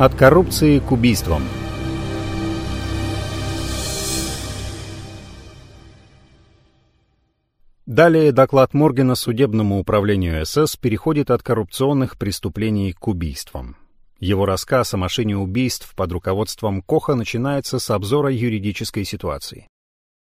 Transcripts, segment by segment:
От коррупции к убийствам. Далее доклад Моргена судебному управлению СС переходит от коррупционных преступлений к убийствам. Его рассказ о машине убийств под руководством Коха начинается с обзора юридической ситуации.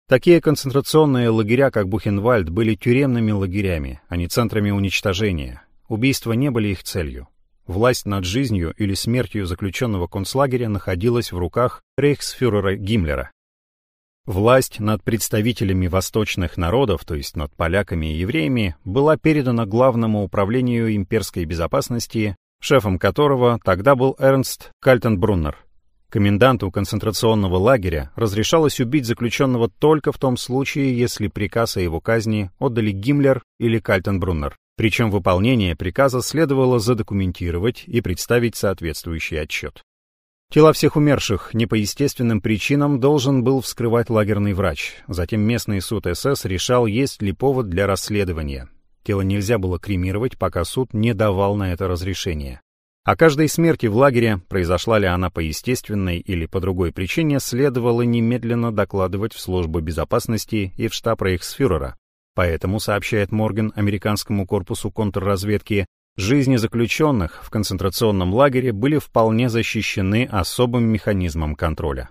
Такие концентрационные лагеря, как Бухенвальд, были тюремными лагерями, а не центрами уничтожения. Убийства не были их целью. Власть над жизнью или смертью заключенного концлагеря находилась в руках рейхсфюрера Гиммлера. Власть над представителями восточных народов, то есть над поляками и евреями, была передана Главному управлению имперской безопасности, шефом которого тогда был Эрнст Кальтенбруннер. Коменданту концентрационного лагеря разрешалось убить заключенного только в том случае, если приказ о его казни отдали Гиммлер или Кальтенбруннер. Причем выполнение приказа следовало задокументировать и представить соответствующий отчет. Тела всех умерших не по естественным причинам должен был вскрывать лагерный врач. Затем местный суд СС решал, есть ли повод для расследования. Тело нельзя было кремировать, пока суд не давал на это разрешение. О каждой смерти в лагере, произошла ли она по естественной или по другой причине, следовало немедленно докладывать в службу безопасности и в штаб рейхсфюрера, Поэтому, сообщает Морген американскому корпусу контрразведки, жизни заключенных в концентрационном лагере были вполне защищены особым механизмом контроля.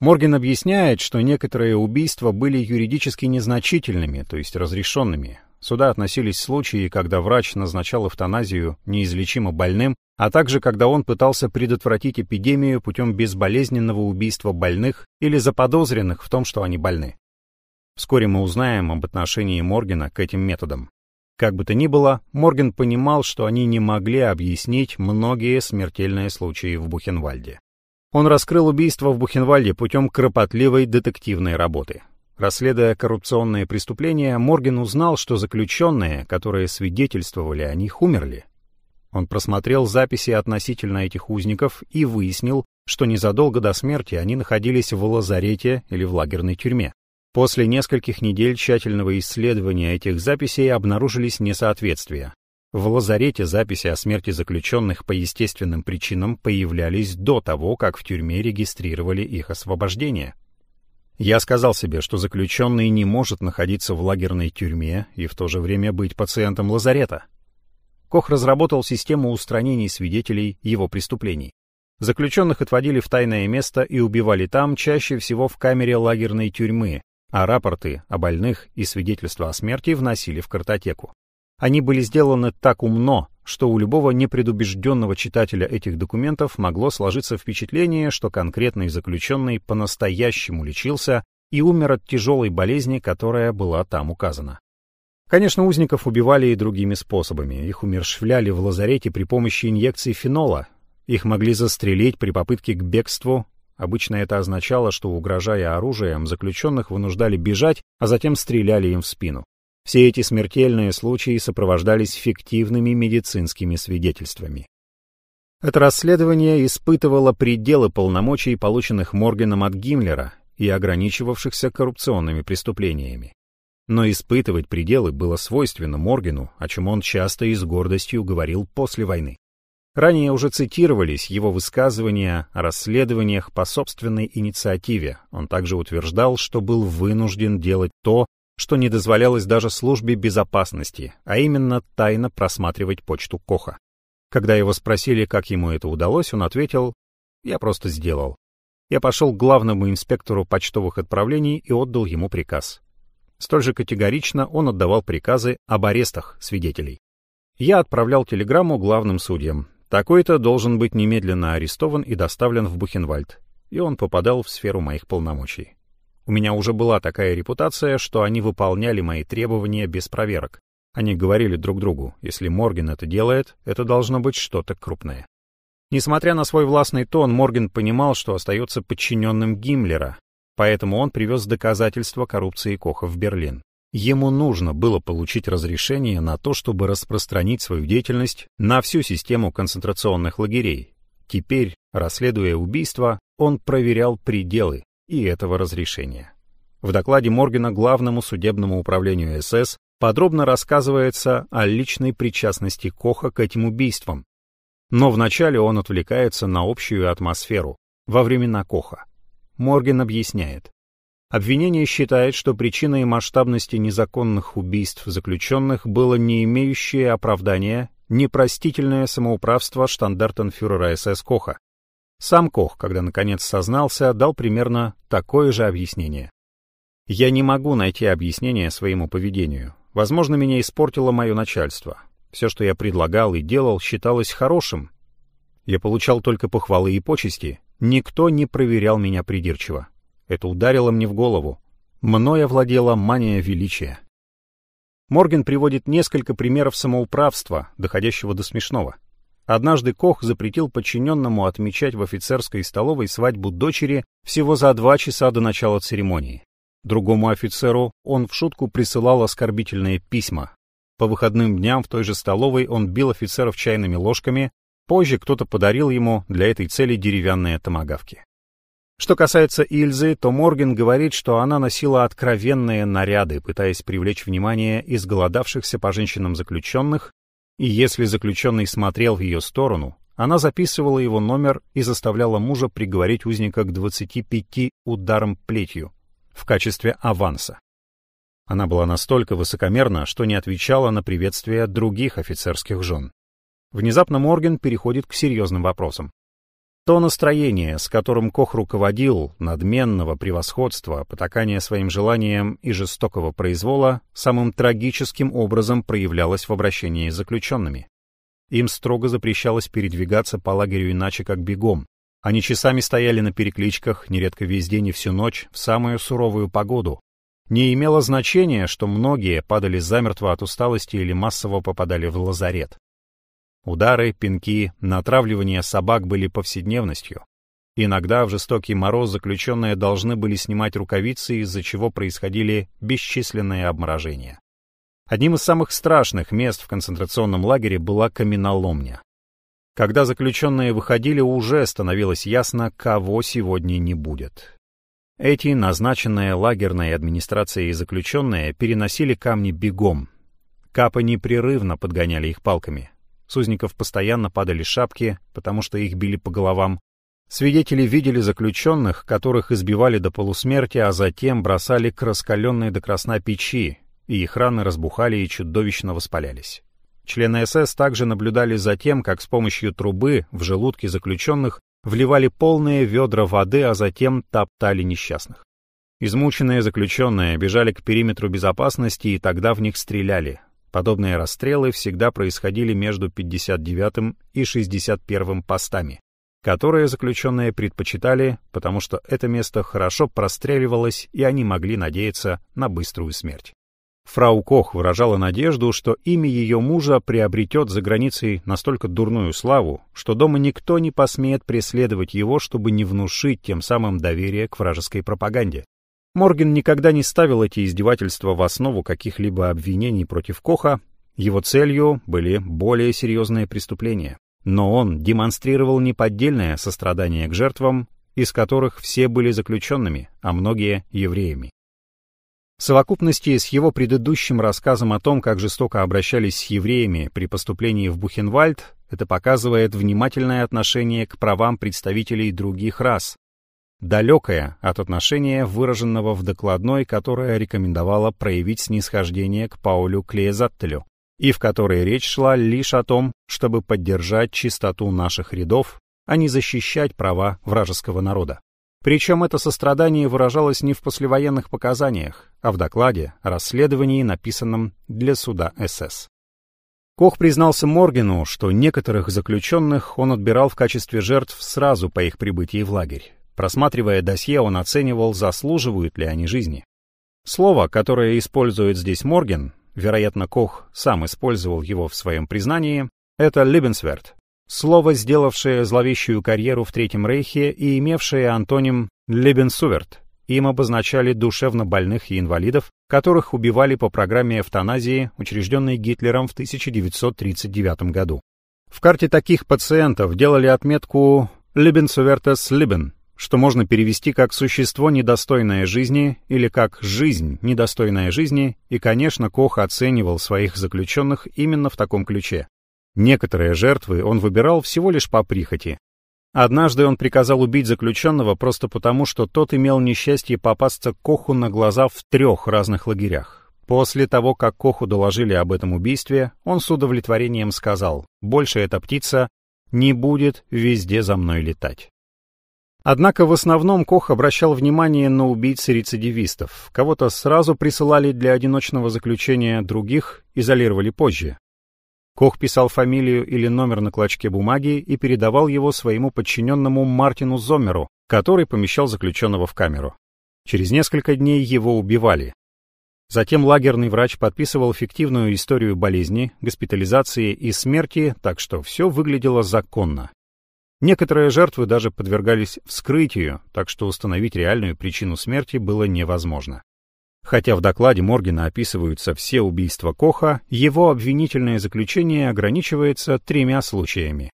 Морген объясняет, что некоторые убийства были юридически незначительными, то есть разрешенными. Сюда относились случаи, когда врач назначал эвтаназию неизлечимо больным, а также когда он пытался предотвратить эпидемию путем безболезненного убийства больных или заподозренных в том, что они больны. Вскоре мы узнаем об отношении Моргена к этим методам. Как бы то ни было, Морген понимал, что они не могли объяснить многие смертельные случаи в Бухенвальде. Он раскрыл убийство в Бухенвальде путем кропотливой детективной работы. Расследуя коррупционные преступления, Морген узнал, что заключенные, которые свидетельствовали о них, умерли. Он просмотрел записи относительно этих узников и выяснил, что незадолго до смерти они находились в лазарете или в лагерной тюрьме. После нескольких недель тщательного исследования этих записей обнаружились несоответствия. В лазарете записи о смерти заключенных по естественным причинам появлялись до того, как в тюрьме регистрировали их освобождение. Я сказал себе, что заключенный не может находиться в лагерной тюрьме и в то же время быть пациентом лазарета. Кох разработал систему устранений свидетелей его преступлений. Заключенных отводили в тайное место и убивали там, чаще всего в камере лагерной тюрьмы, а рапорты о больных и свидетельства о смерти вносили в картотеку. Они были сделаны так умно, что у любого непредубежденного читателя этих документов могло сложиться впечатление, что конкретный заключенный по-настоящему лечился и умер от тяжелой болезни, которая была там указана. Конечно, узников убивали и другими способами. Их умершвляли в лазарете при помощи инъекций фенола. Их могли застрелить при попытке к бегству Обычно это означало, что, угрожая оружием, заключенных вынуждали бежать, а затем стреляли им в спину. Все эти смертельные случаи сопровождались фиктивными медицинскими свидетельствами. Это расследование испытывало пределы полномочий, полученных Морганом от Гиммлера и ограничивавшихся коррупционными преступлениями. Но испытывать пределы было свойственно Моргану, о чем он часто и с гордостью говорил после войны. Ранее уже цитировались его высказывания о расследованиях по собственной инициативе. Он также утверждал, что был вынужден делать то, что не дозволялось даже службе безопасности, а именно тайно просматривать почту Коха. Когда его спросили, как ему это удалось, он ответил «Я просто сделал». Я пошел к главному инспектору почтовых отправлений и отдал ему приказ. Столь же категорично он отдавал приказы об арестах свидетелей. Я отправлял телеграмму главным судьям. Такой-то должен быть немедленно арестован и доставлен в Бухенвальд, и он попадал в сферу моих полномочий. У меня уже была такая репутация, что они выполняли мои требования без проверок. Они говорили друг другу, если Морген это делает, это должно быть что-то крупное. Несмотря на свой властный тон, Морген понимал, что остается подчиненным Гиммлера, поэтому он привез доказательства коррупции Коха в Берлин. Ему нужно было получить разрешение на то, чтобы распространить свою деятельность на всю систему концентрационных лагерей. Теперь, расследуя убийство, он проверял пределы и этого разрешения. В докладе Моргена главному судебному управлению СС подробно рассказывается о личной причастности Коха к этим убийствам. Но вначале он отвлекается на общую атмосферу во времена Коха. Морген объясняет. Обвинение считает, что причиной масштабности незаконных убийств заключенных было не имеющее оправдания непростительное самоуправство штандартенфюрера СС Коха. Сам Кох, когда наконец сознался, дал примерно такое же объяснение. «Я не могу найти объяснение своему поведению. Возможно, меня испортило мое начальство. Все, что я предлагал и делал, считалось хорошим. Я получал только похвалы и почести. Никто не проверял меня придирчиво. Это ударило мне в голову. Мною овладела мания величия. Морген приводит несколько примеров самоуправства, доходящего до смешного. Однажды Кох запретил подчиненному отмечать в офицерской столовой свадьбу дочери всего за два часа до начала церемонии. Другому офицеру он в шутку присылал оскорбительные письма. По выходным дням в той же столовой он бил офицеров чайными ложками, позже кто-то подарил ему для этой цели деревянные томагавки. Что касается Ильзы, то Морген говорит, что она носила откровенные наряды, пытаясь привлечь внимание изголодавшихся по женщинам заключенных, и если заключенный смотрел в ее сторону, она записывала его номер и заставляла мужа приговорить узника к 25 ударам плетью в качестве аванса. Она была настолько высокомерна, что не отвечала на приветствия других офицерских жен. Внезапно Морген переходит к серьезным вопросам. То настроение, с которым Кох руководил, надменного превосходства, потакания своим желаниям и жестокого произвола, самым трагическим образом проявлялось в обращении с заключенными. Им строго запрещалось передвигаться по лагерю иначе, как бегом. Они часами стояли на перекличках, нередко весь день и всю ночь, в самую суровую погоду. Не имело значения, что многие падали замертво от усталости или массово попадали в лазарет. Удары, пинки, натравливание собак были повседневностью. Иногда в жестокий мороз заключенные должны были снимать рукавицы, из-за чего происходили бесчисленные обморожения. Одним из самых страшных мест в концентрационном лагере была каменоломня. Когда заключенные выходили, уже становилось ясно, кого сегодня не будет. Эти, назначенные лагерной администрацией заключенные, переносили камни бегом. Капы непрерывно подгоняли их палками. С узников постоянно падали шапки, потому что их били по головам. Свидетели видели заключенных, которых избивали до полусмерти, а затем бросали к раскаленной до красна печи, и их раны разбухали и чудовищно воспалялись. Члены СС также наблюдали за тем, как с помощью трубы в желудки заключенных вливали полные ведра воды, а затем топтали несчастных. Измученные заключенные бежали к периметру безопасности, и тогда в них стреляли, Подобные расстрелы всегда происходили между 59 и 61 постами, которые заключенные предпочитали, потому что это место хорошо простреливалось, и они могли надеяться на быструю смерть. Фрау Кох выражала надежду, что имя ее мужа приобретет за границей настолько дурную славу, что дома никто не посмеет преследовать его, чтобы не внушить тем самым доверие к вражеской пропаганде. Морген никогда не ставил эти издевательства в основу каких-либо обвинений против Коха, его целью были более серьезные преступления. Но он демонстрировал неподдельное сострадание к жертвам, из которых все были заключенными, а многие — евреями. В совокупности с его предыдущим рассказом о том, как жестоко обращались с евреями при поступлении в Бухенвальд, это показывает внимательное отношение к правам представителей других рас, далекое от отношения, выраженного в докладной, которая рекомендовала проявить снисхождение к Паулю Клеезаттелю, и в которой речь шла лишь о том, чтобы поддержать чистоту наших рядов, а не защищать права вражеского народа. Причем это сострадание выражалось не в послевоенных показаниях, а в докладе о расследовании, написанном для суда СС. Кох признался Моргену, что некоторых заключенных он отбирал в качестве жертв сразу по их прибытии в лагерь. Просматривая досье, он оценивал, заслуживают ли они жизни. Слово, которое использует здесь Морген, вероятно, Кох сам использовал его в своем признании, это «Lebenswert», слово, сделавшее зловещую карьеру в Третьем Рейхе и имевшее антоним «Lebenswert». Им обозначали душевно больных и инвалидов, которых убивали по программе эвтаназии, учрежденной Гитлером в 1939 году. В карте таких пациентов делали отметку «Lebenswertes Leben», что можно перевести как «существо, недостойное жизни» или как «жизнь, недостойная жизни», и, конечно, Кох оценивал своих заключенных именно в таком ключе. Некоторые жертвы он выбирал всего лишь по прихоти. Однажды он приказал убить заключенного просто потому, что тот имел несчастье попасться Коху на глаза в трех разных лагерях. После того, как Коху доложили об этом убийстве, он с удовлетворением сказал, «Больше эта птица не будет везде за мной летать». Однако в основном Кох обращал внимание на убийц-рецидивистов. Кого-то сразу присылали для одиночного заключения, других изолировали позже. Кох писал фамилию или номер на клочке бумаги и передавал его своему подчиненному Мартину Зоммеру, который помещал заключенного в камеру. Через несколько дней его убивали. Затем лагерный врач подписывал фиктивную историю болезни, госпитализации и смерти, так что все выглядело законно. Некоторые жертвы даже подвергались вскрытию, так что установить реальную причину смерти было невозможно. Хотя в докладе Моргена описываются все убийства Коха, его обвинительное заключение ограничивается тремя случаями.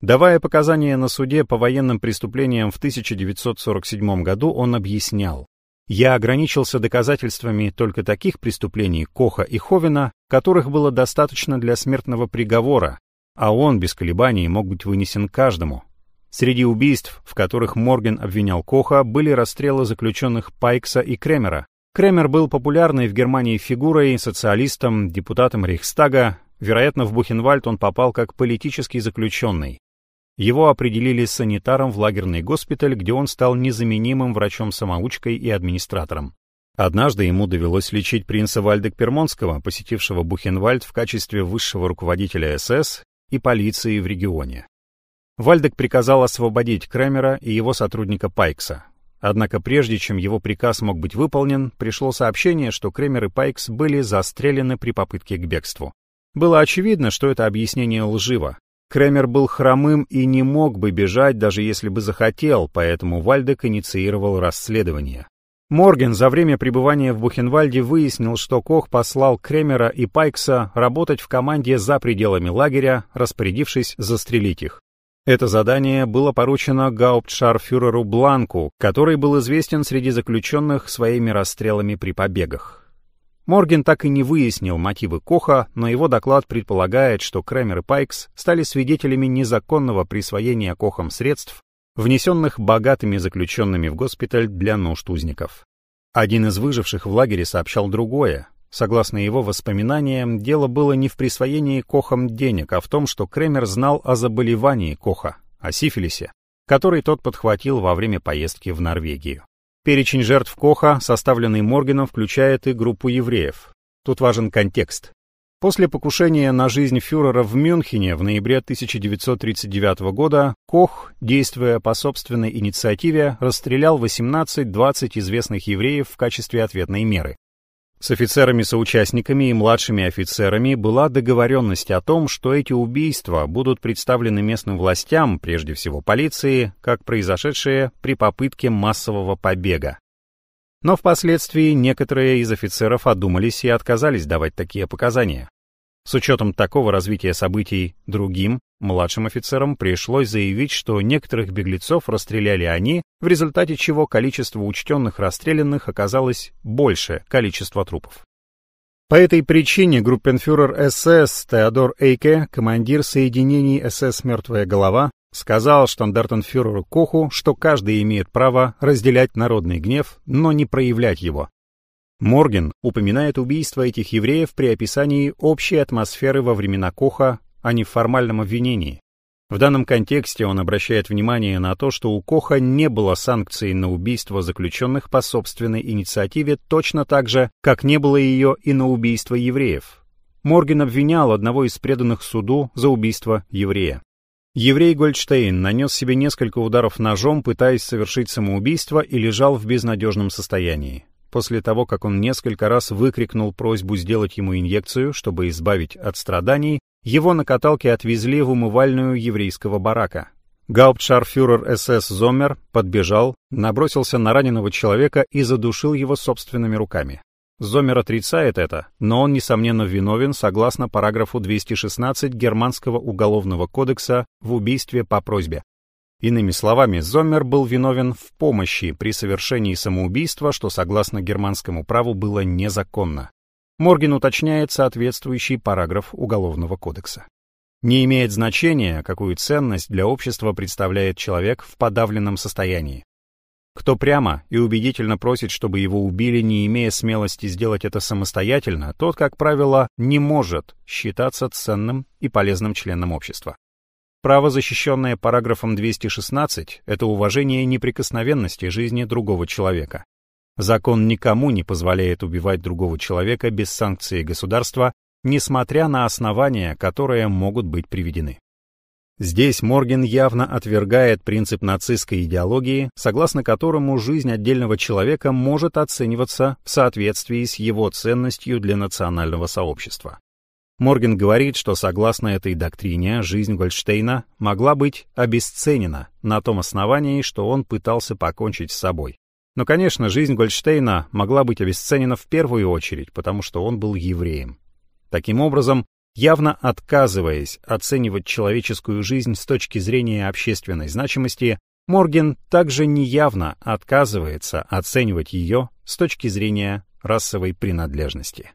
Давая показания на суде по военным преступлениям в 1947 году, он объяснял, «Я ограничился доказательствами только таких преступлений Коха и Ховена, которых было достаточно для смертного приговора, а он без колебаний мог быть вынесен каждому. Среди убийств, в которых Морген обвинял Коха, были расстрелы заключенных Пайкса и Кремера. Кремер был популярной в Германии фигурой, социалистом, депутатом Рейхстага. Вероятно, в Бухенвальд он попал как политический заключенный. Его определили санитаром в лагерный госпиталь, где он стал незаменимым врачом-самоучкой и администратором. Однажды ему довелось лечить принца Вальдек Пермонского, посетившего Бухенвальд в качестве высшего руководителя СС и полиции в регионе. Вальдек приказал освободить Кремера и его сотрудника Пайкса. Однако прежде чем его приказ мог быть выполнен, пришло сообщение, что Кремер и Пайкс были застрелены при попытке к бегству. Было очевидно, что это объяснение лживо. Кремер был хромым и не мог бы бежать, даже если бы захотел, поэтому Вальдек инициировал расследование. Морген за время пребывания в Бухенвальде выяснил, что Кох послал Кремера и Пайкса работать в команде за пределами лагеря, распорядившись застрелить их. Это задание было поручено гауптшарфюреру Бланку, который был известен среди заключенных своими расстрелами при побегах. Морген так и не выяснил мотивы Коха, но его доклад предполагает, что Кремер и Пайкс стали свидетелями незаконного присвоения Кохом средств внесенных богатыми заключенными в госпиталь для нужд узников. Один из выживших в лагере сообщал другое. Согласно его воспоминаниям, дело было не в присвоении Кохом денег, а в том, что Кремер знал о заболевании Коха, о сифилисе, который тот подхватил во время поездки в Норвегию. Перечень жертв Коха, составленный Морганом, включает и группу евреев. Тут важен контекст. После покушения на жизнь фюрера в Мюнхене в ноябре 1939 года Кох, действуя по собственной инициативе, расстрелял 18-20 известных евреев в качестве ответной меры. С офицерами-соучастниками и младшими офицерами была договоренность о том, что эти убийства будут представлены местным властям, прежде всего полиции, как произошедшие при попытке массового побега. Но впоследствии некоторые из офицеров одумались и отказались давать такие показания. С учетом такого развития событий другим, младшим офицерам пришлось заявить, что некоторых беглецов расстреляли они, в результате чего количество учтенных расстрелянных оказалось больше количества трупов. По этой причине группенфюрер СС Теодор Эйке, командир соединений СС «Мертвая голова», сказал штандартенфюреру Коху, что каждый имеет право разделять народный гнев, но не проявлять его, Морген упоминает убийство этих евреев при описании общей атмосферы во времена Коха, а не в формальном обвинении. В данном контексте он обращает внимание на то, что у Коха не было санкций на убийство заключенных по собственной инициативе точно так же, как не было ее и на убийство евреев. Морген обвинял одного из преданных суду за убийство еврея. Еврей Гольдштейн нанес себе несколько ударов ножом, пытаясь совершить самоубийство, и лежал в безнадежном состоянии. После того, как он несколько раз выкрикнул просьбу сделать ему инъекцию, чтобы избавить от страданий, его на каталке отвезли в умывальную еврейского барака. Гауптшарфюрер СС Зоммер подбежал, набросился на раненого человека и задушил его собственными руками. Зоммер отрицает это, но он, несомненно, виновен согласно параграфу 216 Германского уголовного кодекса в убийстве по просьбе. Иными словами, Зоммер был виновен в помощи при совершении самоубийства, что согласно германскому праву было незаконно. Морген уточняет соответствующий параграф Уголовного кодекса. Не имеет значения, какую ценность для общества представляет человек в подавленном состоянии. Кто прямо и убедительно просит, чтобы его убили, не имея смелости сделать это самостоятельно, тот, как правило, не может считаться ценным и полезным членом общества. Право, защищенное параграфом 216, это уважение неприкосновенности жизни другого человека. Закон никому не позволяет убивать другого человека без санкции государства, несмотря на основания, которые могут быть приведены. Здесь Морген явно отвергает принцип нацистской идеологии, согласно которому жизнь отдельного человека может оцениваться в соответствии с его ценностью для национального сообщества. Морген говорит, что согласно этой доктрине жизнь Гольдштейна могла быть обесценена на том основании, что он пытался покончить с собой. Но, конечно, жизнь Гольдштейна могла быть обесценена в первую очередь, потому что он был евреем. Таким образом, явно отказываясь оценивать человеческую жизнь с точки зрения общественной значимости, Морген также неявно отказывается оценивать ее с точки зрения расовой принадлежности.